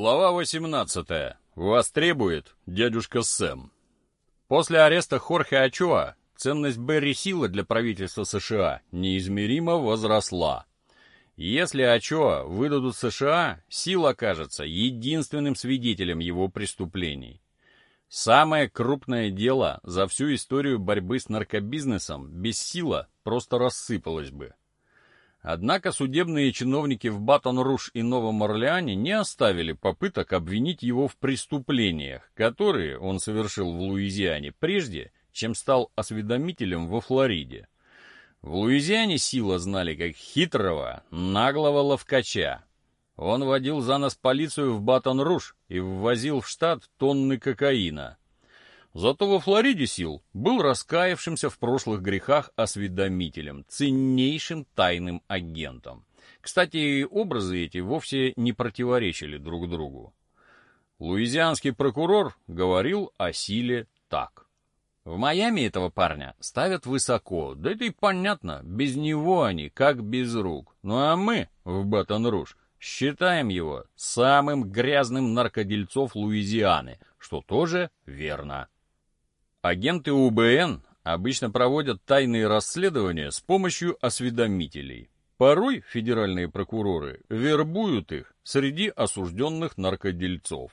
Глава 18. Вас требует дядюшка Сэм. После ареста Хорхе Ачоа ценность Берри Сила для правительства США неизмеримо возросла. Если Ачоа выдадут США, Сил окажется единственным свидетелем его преступлений. Самое крупное дело за всю историю борьбы с наркобизнесом без Сила просто рассыпалось бы. Однако судебные чиновники в Батон-Руш и Новом Орлеане не оставили попыток обвинить его в преступлениях, которые он совершил в Луизиане прежде, чем стал осведомителем во Флориде. В Луизиане Сила знали как хитрого, наглого ловкача. Он водил за нос полицию в Батон-Руш и ввозил в штат тонны кокаина. Зато во Флориде Сил был раскаявшимся в прошлых грехах осведомителем, ценнейшим тайным агентом. Кстати, образы эти вовсе не противоречили друг другу. Луизианский прокурор говорил о Силе так. В Майами этого парня ставят высоко, да это и понятно, без него они как без рук. Ну а мы в Батон-Руж считаем его самым грязным наркодельцов Луизианы, что тоже верно. Агенты УБН обычно проводят тайные расследования с помощью осведомителей. Порой федеральные прокуроры вербуют их среди осужденных наркодельцов.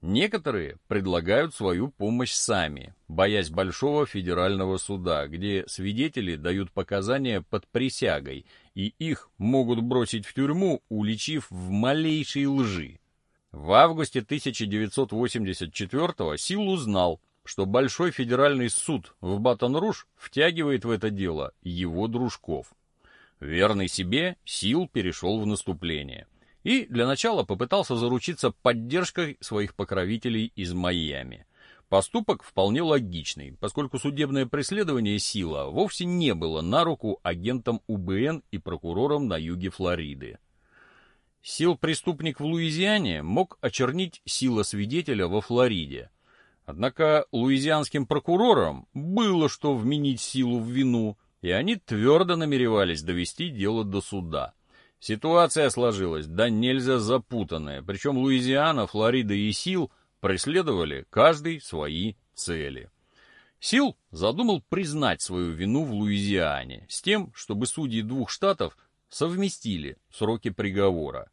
Некоторые предлагают свою помощь сами, боясь большого федерального суда, где свидетели дают показания под присягой, и их могут бросить в тюрьму, уличив в малейшей лжи. В августе 1984-го Сил узнал, что Большой федеральный суд в Батон-Руж втягивает в это дело его дружков. Верный себе, Сил перешел в наступление. И для начала попытался заручиться поддержкой своих покровителей из Майами. Поступок вполне логичный, поскольку судебное преследование Сила вовсе не было на руку агентам УБН и прокурорам на юге Флориды. Сил преступник в Луизиане мог очернить сила свидетеля во Флориде, Однако луизианским прокурорам было что вменить силу в вину, и они твердо намеревались довести дело до суда. Ситуация сложилась да нельзя запутанная, причем Луизиана, Флорида и Сил преследовали каждый свои цели. Сил задумал признать свою вину в Луизиане с тем, чтобы судьи двух штатов совместили сроки приговора.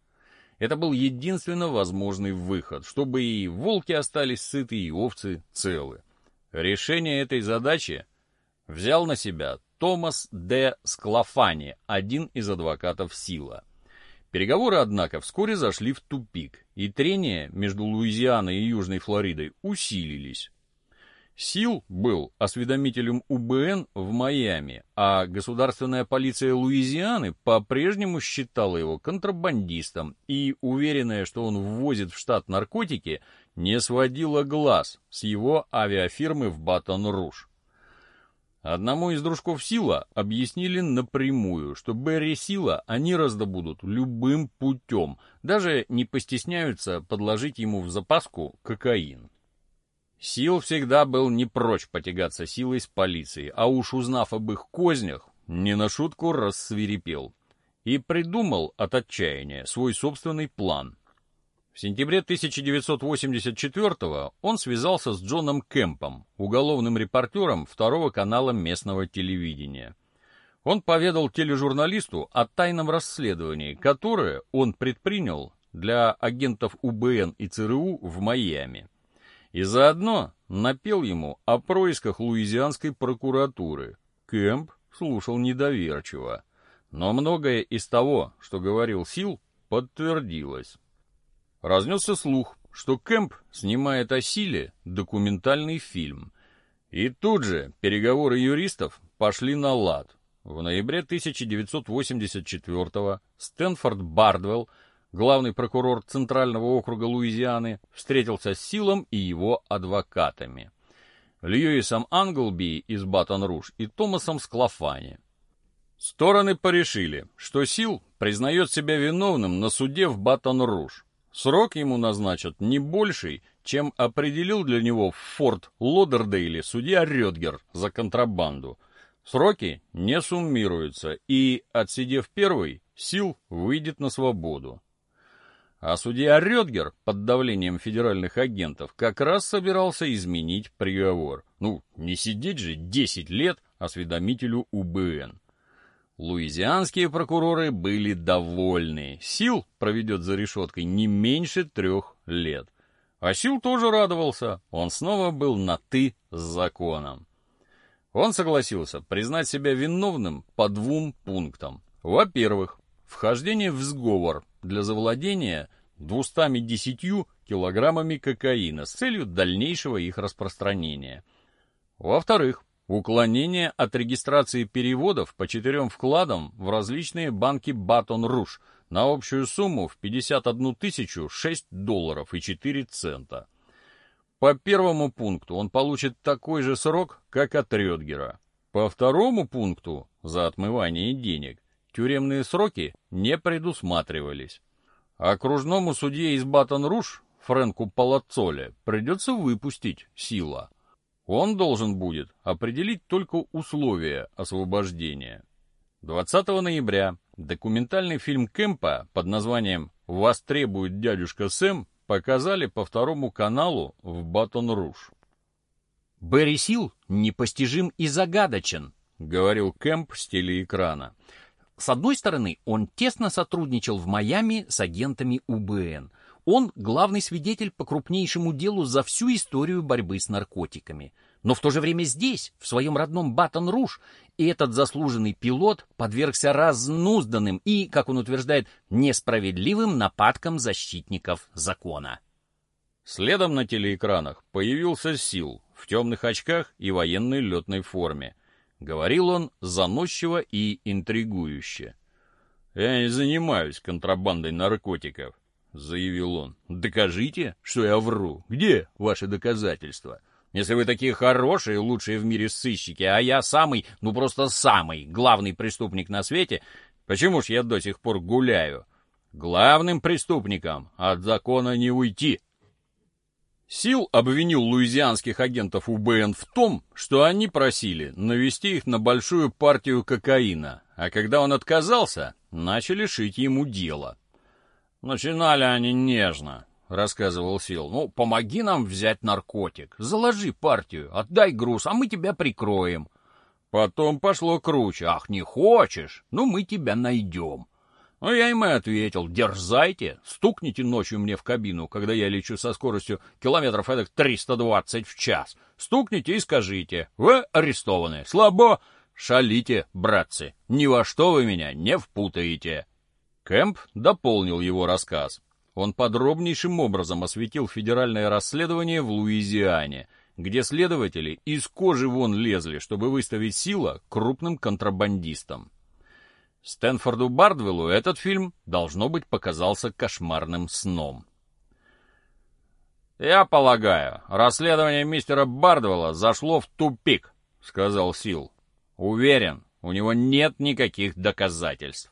Это был единственно возможный выход, чтобы и волки остались сыты, и овцы целы. Решение этой задачи взял на себя Томас Д. Склафани, один из адвокатов Сила. Переговоры, однако, вскоре зашли в тупик, и трения между Луизианой и Южной Флоридой усилились. Сил был осведомителем УБН в Майами, а государственная полиция Луизианы по-прежнему считала его контрабандистом и, уверенная, что он ввозит в штат наркотики, не сводила глаз с его авиафирмы в Батон-Руж. Одному из дружков Сила объяснили напрямую, что Берри Сила они раздобудут любым путем, даже не постесняются подложить ему в запаску кокаин. Сил всегда был не прочь потягаться силой с полицией, а уж узнав об их кознях, не на шутку рассвирепел. И придумал от отчаяния свой собственный план. В сентябре 1984 он связался с Джоном Кемпом, уголовным репортером второго канала местного телевидения. Он поведал тележурналисту о тайном расследовании, которое он предпринял для агентов УБН и ЦРУ в Майами и заодно напел ему о происках луизианской прокуратуры. Кэмп слушал недоверчиво, но многое из того, что говорил Сил, подтвердилось. Разнесся слух, что Кэмп снимает о Силе документальный фильм. И тут же переговоры юристов пошли на лад. В ноябре 1984-го Стэнфорд Бардвелл главный прокурор Центрального округа Луизианы, встретился с Силом и его адвокатами. Льюисом Англби из Батон-Руж и Томасом Склафани. Стороны порешили, что Сил признает себя виновным на суде в Батон-Руж. Срок ему назначат не больший, чем определил для него в Форт Лодердейле судья Рёдгер за контрабанду. Сроки не суммируются, и, отсидев первый, Сил выйдет на свободу. А судья Рёдгер под давлением федеральных агентов как раз собирался изменить приговор. Ну, не сидеть же 10 лет осведомителю УБН. Луизианские прокуроры были довольны. Сил проведет за решеткой не меньше трех лет. А Сил тоже радовался. Он снова был на «ты» с законом. Он согласился признать себя виновным по двум пунктам. Во-первых, вхождение в сговор для завладения 210 килограммами кокаина с целью дальнейшего их распространения. Во-вторых, уклонение от регистрации переводов по четырем вкладам в различные банки Батон-Руш на общую сумму в 51 тысячу 6 долларов и 4 цента. По первому пункту он получит такой же срок, как от Рёдгера. По второму пункту, за отмывание денег, тюремные сроки не предусматривались. Окружному судье из Батон-Руш, Фрэнку Палацоле, придется выпустить сила. Он должен будет определить только условия освобождения. 20 ноября документальный фильм Кэмпа под названием «Вас требует дядюшка Сэм» показали по второму каналу в Батон-Руж. «Берри Сил непостижим и загадочен», — говорил Кэмп с телеэкрана. С одной стороны, он тесно сотрудничал в Майами с агентами УБН. Он главный свидетель по крупнейшему делу за всю историю борьбы с наркотиками. Но в то же время здесь, в своем родном Батон-Руж, этот заслуженный пилот подвергся разнузданным и, как он утверждает, несправедливым нападкам защитников закона. Следом на телеэкранах появился Сил в темных очках и военной летной форме. Говорил он заносчиво и интригующе. «Я не занимаюсь контрабандой наркотиков», — заявил он. «Докажите, что я вру. Где ваши доказательства?» Если вы такие хорошие, лучшие в мире сыщики, а я самый, ну просто самый главный преступник на свете, почему ж я до сих пор гуляю? Главным преступником от закона не уйти. Сил обвинил луизианских агентов УБН в том, что они просили навести их на большую партию кокаина, а когда он отказался, начали шить ему дело. Начинали они нежно, — рассказывал Сил. «Ну, помоги нам взять наркотик. Заложи партию, отдай груз, а мы тебя прикроем». Потом пошло круче. «Ах, не хочешь? Ну, мы тебя найдем». Ну, я им и ответил, дерзайте, стукните ночью мне в кабину, когда я лечу со скоростью километров эдак 320 в час. Стукните и скажите, вы арестованы, слабо, шалите, братцы, ни во что вы меня не впутаете. Кэмп дополнил его рассказ он подробнейшим образом осветил федеральное расследование в Луизиане, где следователи из кожи вон лезли, чтобы выставить Сила крупным контрабандистом. Стэнфорду Бардвеллу этот фильм, должно быть, показался кошмарным сном. «Я полагаю, расследование мистера Бардвелла зашло в тупик», — сказал Сил. «Уверен, у него нет никаких доказательств.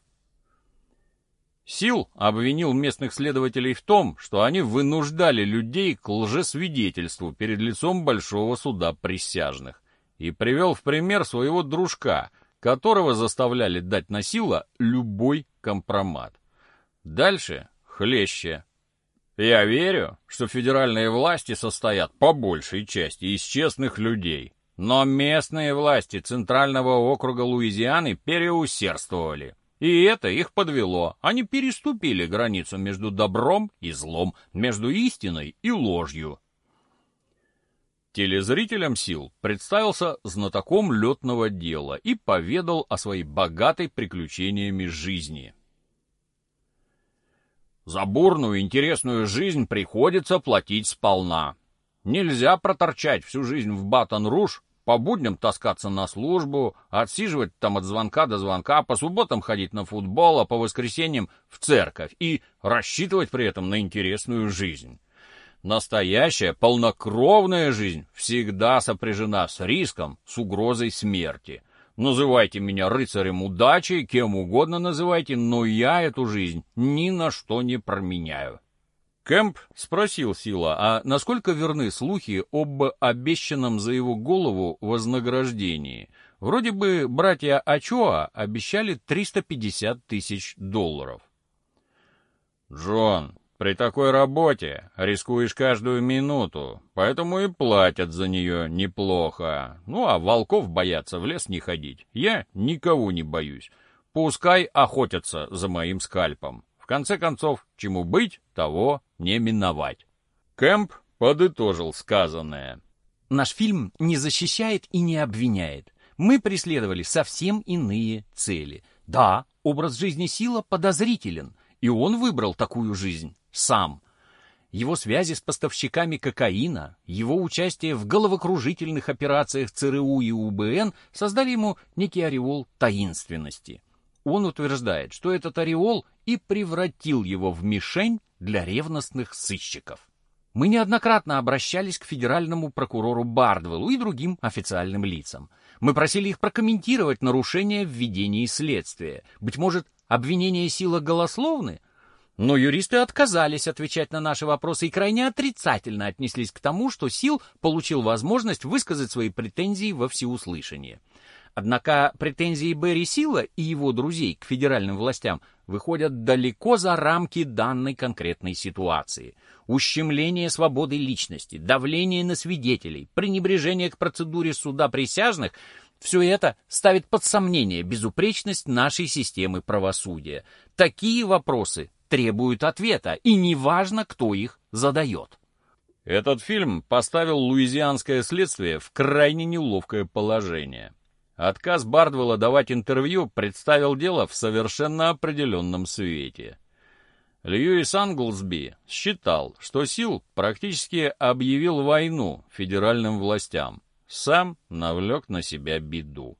Сил обвинил местных следователей в том, что они вынуждали людей к лжесвидетельству перед лицом большого суда присяжных, и привел в пример своего дружка, которого заставляли дать на сила любой компромат. Дальше хлеще. Я верю, что федеральные власти состоят по большей части из честных людей, но местные власти Центрального округа Луизианы переусердствовали. И это их подвело. Они переступили границу между добром и злом, между истиной и ложью. Телезрителям сил представился знатоком летного дела и поведал о своей богатой приключениями жизни. За бурную интересную жизнь приходится платить сполна. Нельзя проторчать всю жизнь в Батон-Руж по будням таскаться на службу, отсиживать там от звонка до звонка, по субботам ходить на футбол, а по воскресеньям в церковь и рассчитывать при этом на интересную жизнь. Настоящая полнокровная жизнь всегда сопряжена с риском, с угрозой смерти. Называйте меня рыцарем удачи, кем угодно называйте, но я эту жизнь ни на что не променяю. Кэмп спросил Сила, а насколько верны слухи об обещанном за его голову вознаграждении? Вроде бы братья Ачоа обещали 350 тысяч долларов. «Джон, При такой работе рискуешь каждую минуту, поэтому и платят за нее неплохо. Ну, а волков боятся в лес не ходить. Я никого не боюсь. Пускай охотятся за моим скальпом. В конце концов, чему быть, того не миновать. Кэмп подытожил сказанное. Наш фильм не защищает и не обвиняет. Мы преследовали совсем иные цели. Да, образ жизни Сила подозрителен, и он выбрал такую жизнь сам. Его связи с поставщиками кокаина, его участие в головокружительных операциях ЦРУ и УБН создали ему некий ореол таинственности. Он утверждает, что этот ореол и превратил его в мишень для ревностных сыщиков. Мы неоднократно обращались к федеральному прокурору Бардвеллу и другим официальным лицам. Мы просили их прокомментировать нарушения в ведении следствия. Быть может, обвинения сила голословны? Но юристы отказались отвечать на наши вопросы и крайне отрицательно отнеслись к тому, что Сил получил возможность высказать свои претензии во всеуслышание. Однако претензии Берри Сила и его друзей к федеральным властям выходят далеко за рамки данной конкретной ситуации. Ущемление свободы личности, давление на свидетелей, пренебрежение к процедуре суда присяжных – все это ставит под сомнение безупречность нашей системы правосудия. Такие вопросы требуют ответа, и неважно, кто их задает. Этот фильм поставил луизианское следствие в крайне неловкое положение. Отказ Бардвелла давать интервью представил дело в совершенно определенном свете. Льюис Англсби считал, что Сил практически объявил войну федеральным властям, сам навлек на себя беду.